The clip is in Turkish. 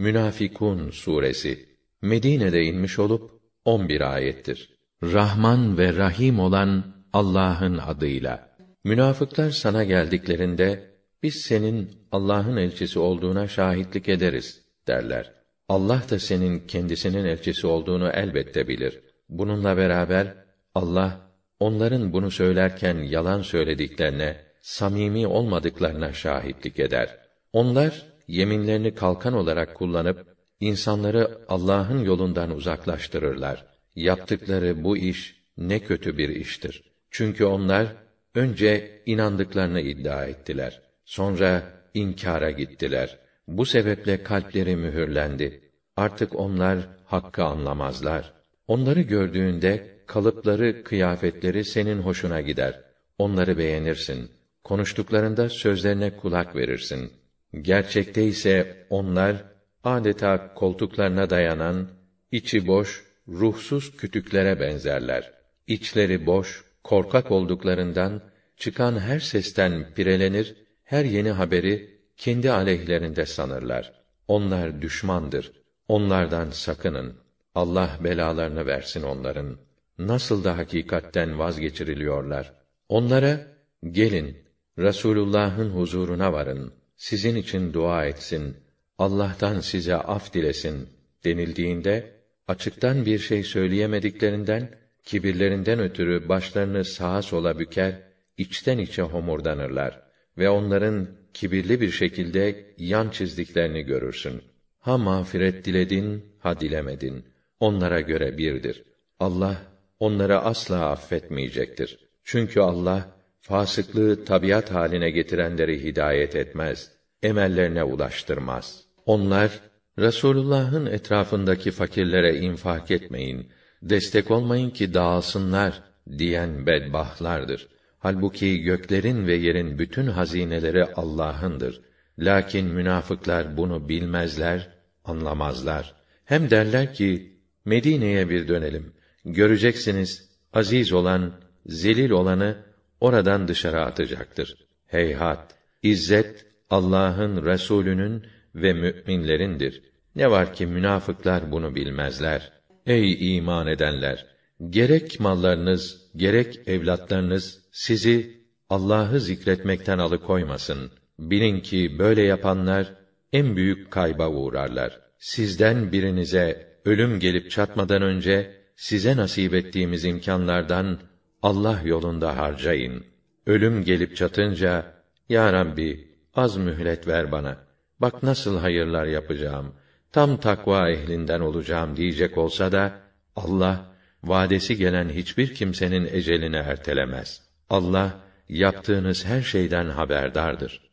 Münafikun suresi Medine'de inmiş olup 11 ayettir. Rahman ve Rahim olan Allah'ın adıyla. Münafıklar sana geldiklerinde biz senin Allah'ın elçisi olduğuna şahitlik ederiz derler. Allah da senin kendisinin elçisi olduğunu elbette bilir. Bununla beraber Allah onların bunu söylerken yalan söylediklerine, samimi olmadıklarına şahitlik eder. Onlar yeminlerini kalkan olarak kullanıp insanları Allah'ın yolundan uzaklaştırırlar. Yaptıkları bu iş ne kötü bir iştir. Çünkü onlar önce inandıklarını iddia ettiler. Sonra inkara gittiler. Bu sebeple kalpleri mühürlendi. Artık onlar hakkı anlamazlar. Onları gördüğünde kalıpları, kıyafetleri senin hoşuna gider. Onları beğenirsin. Konuştuklarında sözlerine kulak verirsin. Gerçekte ise onlar adeta koltuklarına dayanan, içi boş, ruhsuz kütüklere benzerler. İçleri boş, korkak olduklarından çıkan her sesten pirelenir, her yeni haberi kendi aleyhlerinde sanırlar. Onlar düşmandır. Onlardan sakının. Allah belalarını versin onların. Nasıl da hakikatten vazgeçiriliyorlar. Onlara gelin Resulullah'ın huzuruna varın. Sizin için dua etsin. Allah'tan size af dilesin denildiğinde açıktan bir şey söyleyemediklerinden kibirlerinden ötürü başlarını sağa sola büker, içten içe homurdanırlar ve onların kibirli bir şekilde yan çizdiklerini görürsün. Ha mağfiret diledin, ha dilemedin. Onlara göre birdir. Allah onları asla affetmeyecektir. Çünkü Allah fasıklığı tabiat haline getirenleri hidayet etmez, emellerine ulaştırmaz. Onlar Resulullah'ın etrafındaki fakirlere infak etmeyin, destek olmayın ki dağılsınlar diyen bedbahtlardır. Halbuki göklerin ve yerin bütün hazineleri Allah'ındır. Lakin münafıklar bunu bilmezler, anlamazlar. Hem derler ki Medine'ye bir dönelim. Göreceksiniz aziz olan, zelil olanı oradan dışarı atacaktır. Heyhat, izzet Allah'ın Resulünün ve müminlerindir. Ne var ki münafıklar bunu bilmezler. Ey iman edenler, gerek mallarınız, gerek evlatlarınız sizi Allah'ı zikretmekten alıkoymasın. Bilin ki böyle yapanlar en büyük kayba uğrarlar. Sizden birinize ölüm gelip çatmadan önce size nasip ettiğimiz imkanlardan Allah yolunda harcayın. Ölüm gelip çatınca ya Rabbi az mühlet ver bana. Bak nasıl hayırlar yapacağım. Tam takva ehlinden olacağım diyecek olsa da Allah vadesi gelen hiçbir kimsenin ecelini ertelemez. Allah yaptığınız her şeyden haberdardır.